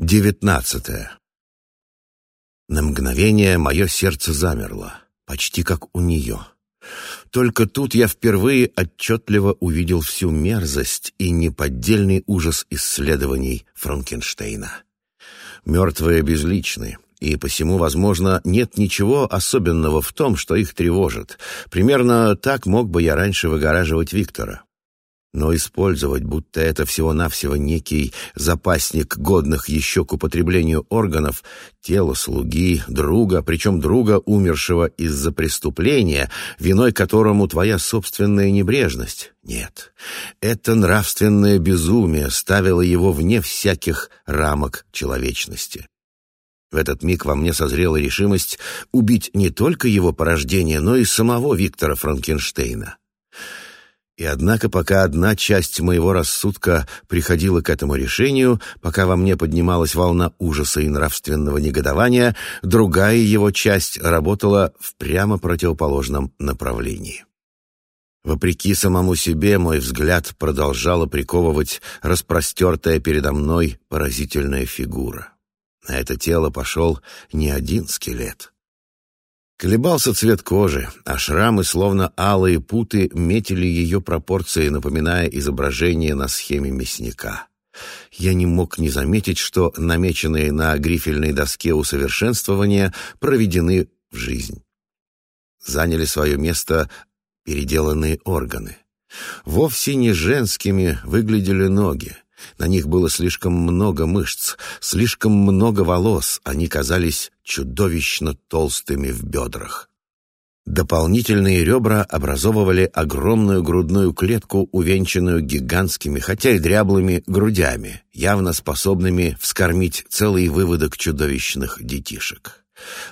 Девятнадцатое. На мгновение мое сердце замерло, почти как у нее. Только тут я впервые отчетливо увидел всю мерзость и неподдельный ужас исследований Франкенштейна. Мертвые безличны, и посему, возможно, нет ничего особенного в том, что их тревожит. Примерно так мог бы я раньше выгораживать Виктора но использовать, будто это всего-навсего некий запасник годных еще к употреблению органов, тело слуги, друга, причем друга, умершего из-за преступления, виной которому твоя собственная небрежность. Нет, это нравственное безумие ставило его вне всяких рамок человечности. В этот миг во мне созрела решимость убить не только его порождение, но и самого Виктора Франкенштейна. И однако, пока одна часть моего рассудка приходила к этому решению, пока во мне поднималась волна ужаса и нравственного негодования, другая его часть работала в прямо противоположном направлении. Вопреки самому себе, мой взгляд продолжала приковывать распростертая передо мной поразительная фигура. На это тело пошел не один скелет — Колебался цвет кожи, а шрамы, словно алые путы, метили ее пропорции, напоминая изображение на схеме мясника. Я не мог не заметить, что намеченные на грифельной доске усовершенствования проведены в жизнь. Заняли свое место переделанные органы. Вовсе не женскими выглядели ноги. На них было слишком много мышц, слишком много волос, они казались чудовищно толстыми в бедрах. Дополнительные ребра образовывали огромную грудную клетку, увенчанную гигантскими, хотя и дряблыми, грудями, явно способными вскормить целый выводок чудовищных детишек.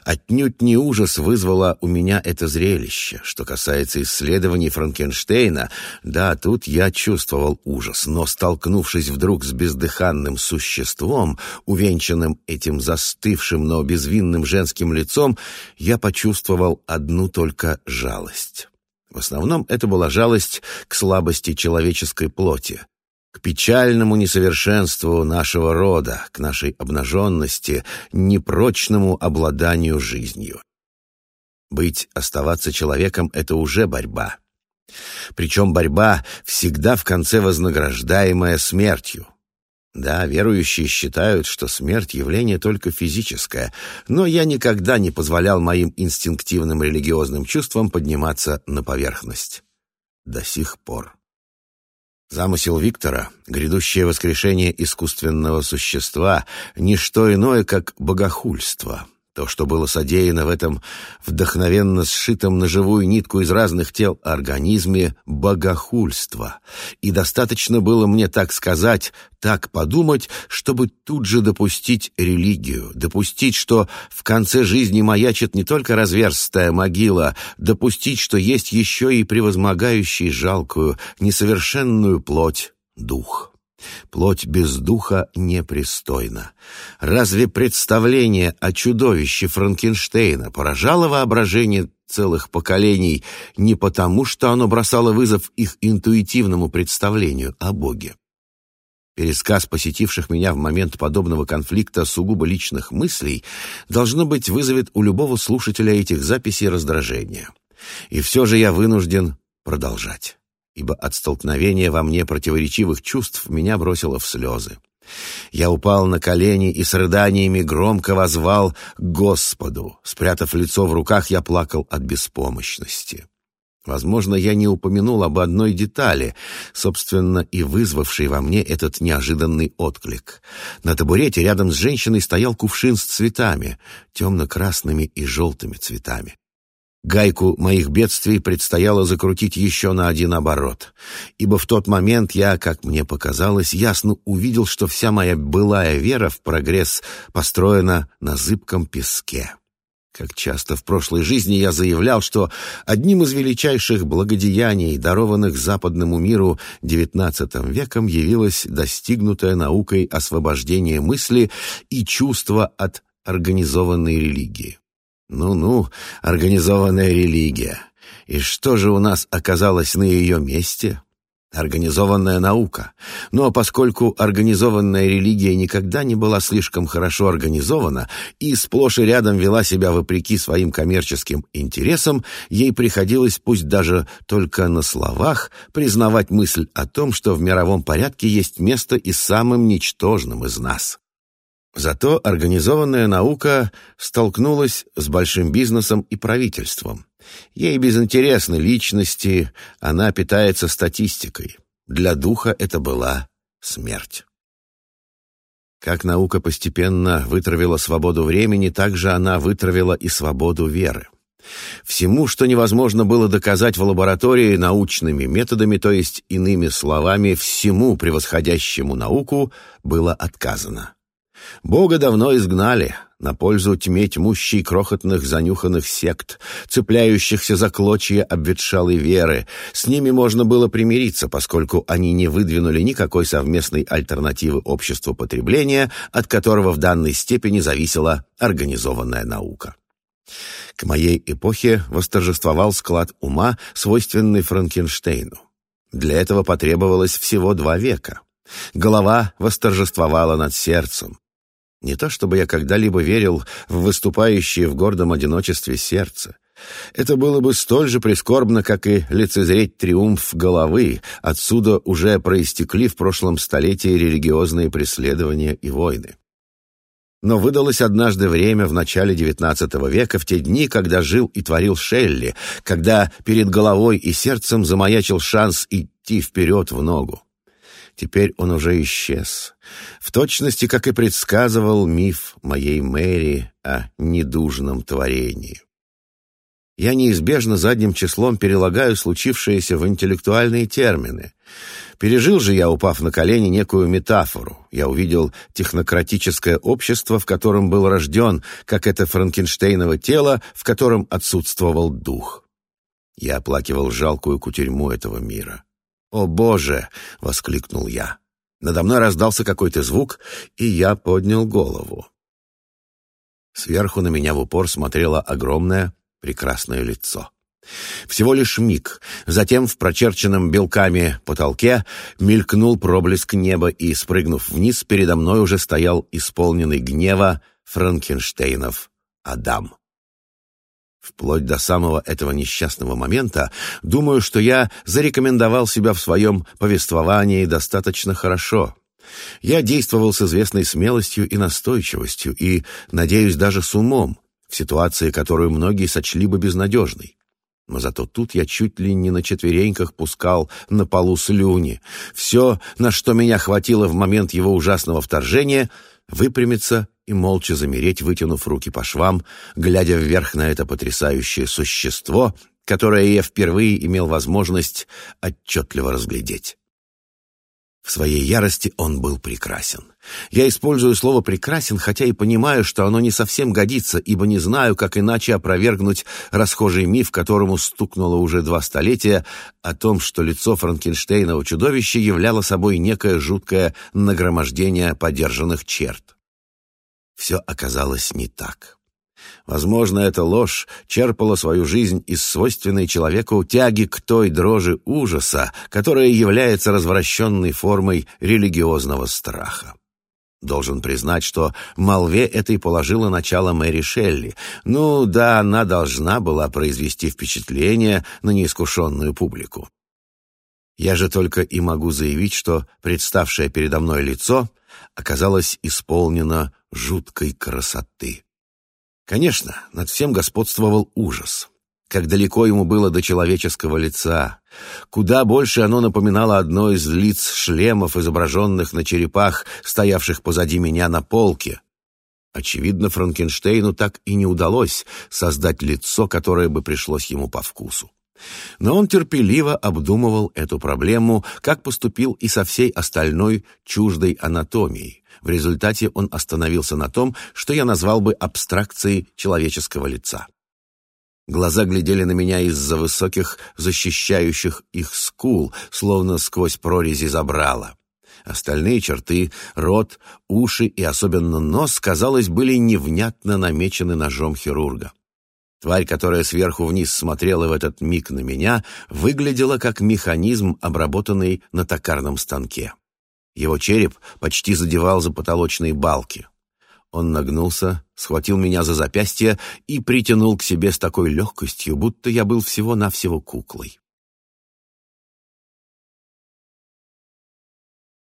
Отнюдь не ужас вызвало у меня это зрелище. Что касается исследований Франкенштейна, да, тут я чувствовал ужас, но, столкнувшись вдруг с бездыханным существом, увенчанным этим застывшим, но безвинным женским лицом, я почувствовал одну только жалость. В основном это была жалость к слабости человеческой плоти, к печальному несовершенству нашего рода, к нашей обнаженности, непрочному обладанию жизнью. Быть, оставаться человеком — это уже борьба. Причем борьба всегда в конце вознаграждаемая смертью. Да, верующие считают, что смерть — явление только физическое, но я никогда не позволял моим инстинктивным религиозным чувствам подниматься на поверхность. До сих пор. Замысел Виктора, грядущее воскрешение искусственного существа, не что иное, как богохульство. То, что было содеяно в этом вдохновенно сшитом на живую нитку из разных тел организме, богохульство. И достаточно было мне так сказать, так подумать, чтобы тут же допустить религию, допустить, что в конце жизни маячит не только разверстая могила, допустить, что есть еще и превозмогающий жалкую, несовершенную плоть дух. Плоть без духа непристойна. Разве представление о чудовище Франкенштейна поражало воображение целых поколений не потому, что оно бросало вызов их интуитивному представлению о Боге? Пересказ посетивших меня в момент подобного конфликта сугубо личных мыслей должно быть вызовет у любого слушателя этих записей раздражение. И все же я вынужден продолжать ибо от столкновения во мне противоречивых чувств меня бросило в слезы. Я упал на колени и с рыданиями громко возвал «Господу!». Спрятав лицо в руках, я плакал от беспомощности. Возможно, я не упомянул об одной детали, собственно, и вызвавшей во мне этот неожиданный отклик. На табурете рядом с женщиной стоял кувшин с цветами, темно-красными и желтыми цветами. Гайку моих бедствий предстояло закрутить еще на один оборот, ибо в тот момент я, как мне показалось, ясно увидел, что вся моя былая вера в прогресс построена на зыбком песке. Как часто в прошлой жизни я заявлял, что одним из величайших благодеяний, дарованных западному миру девятнадцатым веком, явилось достигнутое наукой освобождение мысли и чувства от организованной религии. Ну-ну, организованная религия. И что же у нас оказалось на ее месте? Организованная наука. Но поскольку организованная религия никогда не была слишком хорошо организована и сплошь и рядом вела себя вопреки своим коммерческим интересам, ей приходилось, пусть даже только на словах, признавать мысль о том, что в мировом порядке есть место и самым ничтожным из нас. Зато организованная наука столкнулась с большим бизнесом и правительством. Ей безинтересны личности, она питается статистикой. Для духа это была смерть. Как наука постепенно вытравила свободу времени, так же она вытравила и свободу веры. Всему, что невозможно было доказать в лаборатории научными методами, то есть, иными словами, всему превосходящему науку, было отказано. Бога давно изгнали, на пользу тьме тьмущей крохотных занюханных сект, цепляющихся за клочья обветшалой веры. С ними можно было примириться, поскольку они не выдвинули никакой совместной альтернативы обществу потребления, от которого в данной степени зависела организованная наука. К моей эпохе восторжествовал склад ума, свойственный Франкенштейну. Для этого потребовалось всего два века — Голова восторжествовала над сердцем. Не то чтобы я когда-либо верил в выступающее в гордом одиночестве сердце. Это было бы столь же прискорбно, как и лицезреть триумф головы. Отсюда уже проистекли в прошлом столетии религиозные преследования и войны. Но выдалось однажды время в начале XIX века, в те дни, когда жил и творил Шелли, когда перед головой и сердцем замаячил шанс идти вперед в ногу. Теперь он уже исчез. В точности, как и предсказывал миф моей Мэри о недужном творении. Я неизбежно задним числом перелагаю случившееся в интеллектуальные термины. Пережил же я, упав на колени, некую метафору. Я увидел технократическое общество, в котором был рожден, как это франкенштейново тело, в котором отсутствовал дух. Я оплакивал жалкую кутерьму этого мира. «О, Боже!» — воскликнул я. Надо мной раздался какой-то звук, и я поднял голову. Сверху на меня в упор смотрело огромное, прекрасное лицо. Всего лишь миг. Затем в прочерченном белками потолке мелькнул проблеск неба, и, спрыгнув вниз, передо мной уже стоял исполненный гнева Франкенштейнов Адам. Вплоть до самого этого несчастного момента думаю, что я зарекомендовал себя в своем повествовании достаточно хорошо. Я действовал с известной смелостью и настойчивостью, и, надеюсь, даже с умом, в ситуации, которую многие сочли бы безнадежной. Но зато тут я чуть ли не на четвереньках пускал на полу слюни. Все, на что меня хватило в момент его ужасного вторжения, выпрямиться и молча замереть, вытянув руки по швам, глядя вверх на это потрясающее существо, которое я впервые имел возможность отчетливо разглядеть. В своей ярости он был прекрасен. Я использую слово «прекрасен», хотя и понимаю, что оно не совсем годится, ибо не знаю, как иначе опровергнуть расхожий миф, которому стукнуло уже два столетия, о том, что лицо Франкенштейнова чудовища являло собой некое жуткое нагромождение подержанных черт. Все оказалось не так. Возможно, эта ложь черпала свою жизнь из свойственной человеку тяги к той дрожи ужаса, которая является развращенной формой религиозного страха. Должен признать, что молве этой положила начало Мэри Шелли. Ну да, она должна была произвести впечатление на неискушенную публику. Я же только и могу заявить, что представшее передо мной лицо — оказалась исполнена жуткой красоты. Конечно, над всем господствовал ужас. Как далеко ему было до человеческого лица. Куда больше оно напоминало одно из лиц шлемов, изображенных на черепах, стоявших позади меня на полке. Очевидно, Франкенштейну так и не удалось создать лицо, которое бы пришлось ему по вкусу. Но он терпеливо обдумывал эту проблему, как поступил и со всей остальной чуждой анатомией. В результате он остановился на том, что я назвал бы абстракцией человеческого лица. Глаза глядели на меня из-за высоких, защищающих их скул, словно сквозь прорези забрала. Остальные черты, рот, уши и особенно нос, казалось, были невнятно намечены ножом хирурга. Тварь, которая сверху вниз смотрела в этот миг на меня, выглядела как механизм, обработанный на токарном станке. Его череп почти задевал за потолочные балки. Он нагнулся, схватил меня за запястье и притянул к себе с такой легкостью, будто я был всего-навсего куклой.